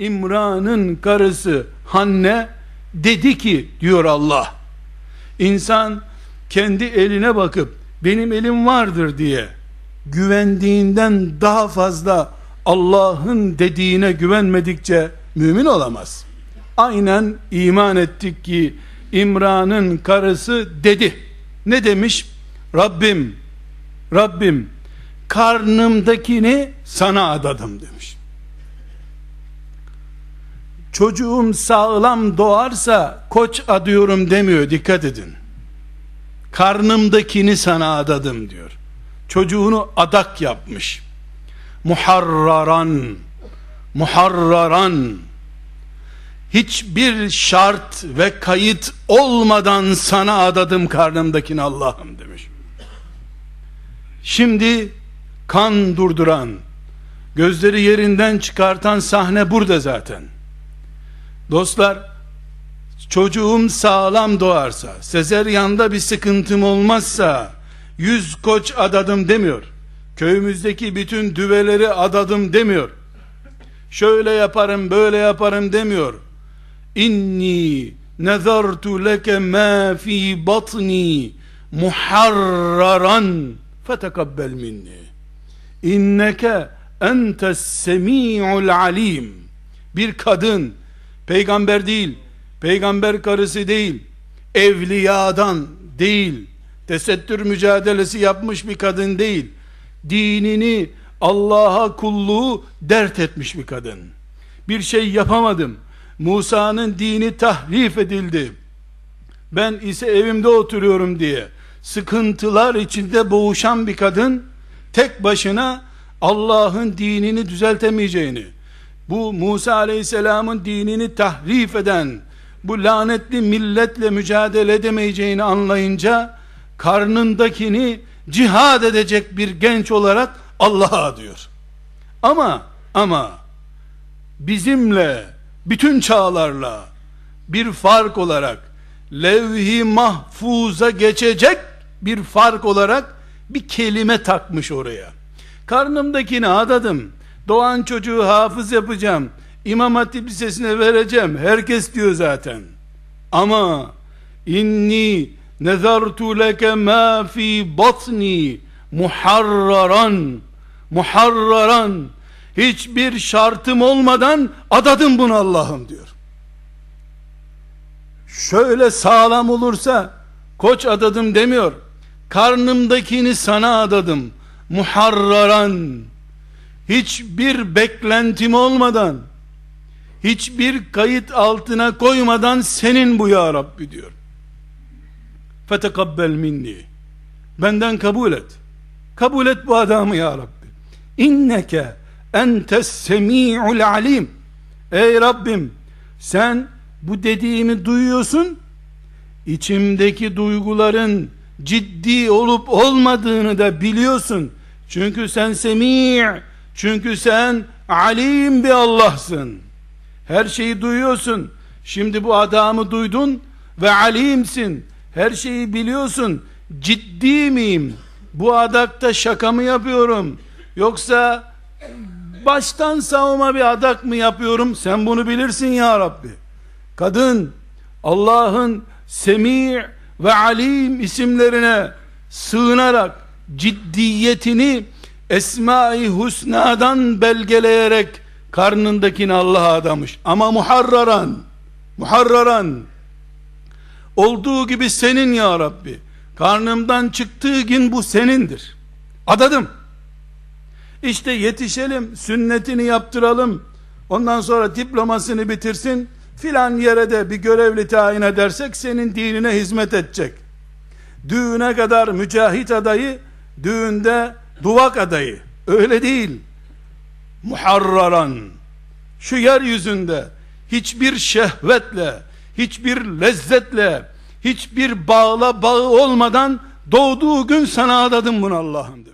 İmran'ın karısı Hanne dedi ki diyor Allah. İnsan kendi eline bakıp benim elim vardır diye güvendiğinden daha fazla Allah'ın dediğine güvenmedikçe mümin olamaz. Aynen iman ettik ki İmran'ın karısı dedi. Ne demiş? Rabbim, Rabbim karnımdakini sana adadım demiş. Çocuğum sağlam doğarsa koç adıyorum demiyor dikkat edin. Karnımdakini sana adadım diyor. Çocuğunu adak yapmış. Muharraran, muharraran, hiçbir şart ve kayıt olmadan sana adadım karnımdakini Allah'ım demiş. Şimdi kan durduran, gözleri yerinden çıkartan sahne burada zaten. Dostlar, çocuğum sağlam doğarsa, sezeryanda bir sıkıntım olmazsa, yüz koç adadım demiyor. Köyümüzdeki bütün düveleri adadım demiyor. Şöyle yaparım, böyle yaparım demiyor. İnni nezartu leke ma fi batni muharraran fetekabbel minni. İnneke entes semi'ul alim. Bir kadın, peygamber değil, peygamber karısı değil, evliyadan değil, tesettür mücadelesi yapmış bir kadın değil, dinini, Allah'a kulluğu dert etmiş bir kadın. Bir şey yapamadım. Musa'nın dini tahrif edildi. Ben ise evimde oturuyorum diye sıkıntılar içinde boğuşan bir kadın tek başına Allah'ın dinini düzeltemeyeceğini, bu Musa aleyhisselamın dinini tahrif eden, bu lanetli milletle mücadele edemeyeceğini anlayınca, karnındakini cihad edecek bir genç olarak Allah'a diyor. Ama, ama, bizimle, bütün çağlarla, bir fark olarak, levh-i mahfuza geçecek bir fark olarak, bir kelime takmış oraya. Karnımdakini adadım. Doğan çocuğu hafız yapacağım. İmam Hatip Lisesi'ne vereceğim. Herkes diyor zaten. Ama inni nezartu leke ma fi batni muharraran muharraran hiçbir şartım olmadan adadım bunu Allah'ım diyor. Şöyle sağlam olursa koç adadım demiyor. Karnımdakini sana adadım muharraran hiçbir beklentim olmadan hiçbir kayıt altına koymadan senin bu ya Rabbi diyor. Fetekabbel minni. Benden kabul et. Kabul et bu adamı ya Rabbi. İnneke entes semi'ul alim. Ey Rabbim sen bu dediğimi duyuyorsun. İçimdeki duyguların ciddi olup olmadığını da biliyorsun. Çünkü sen semi' çünkü sen alim bir Allah'sın. Her şeyi duyuyorsun. Şimdi bu adamı duydun ve alimsin. Her şeyi biliyorsun. Ciddi miyim? Bu adakta şaka mı yapıyorum? Yoksa baştan savma bir adak mı yapıyorum? Sen bunu bilirsin ya Rabbi. Kadın Allah'ın Semi' ve Alim isimlerine sığınarak ciddiyetini Esma-i Husna'dan belgeleyerek karnındakini Allah'a adamış. Ama muharraran, muharraran, olduğu gibi senin ya Rabbi. Karnımdan çıktığı gün bu senindir. Adadım. İşte yetişelim, sünnetini yaptıralım. Ondan sonra diplomasını bitirsin. Filan yere de bir görevli tayin edersek senin dinine hizmet edecek. Düğüne kadar mücahit adayı, düğünde duvak adayı. Öyle değil. Muharraran. Şu yeryüzünde hiçbir şehvetle, hiçbir lezzetle, hiçbir bağla bağı olmadan doğduğu gün sana adadım bunu Allah'ım.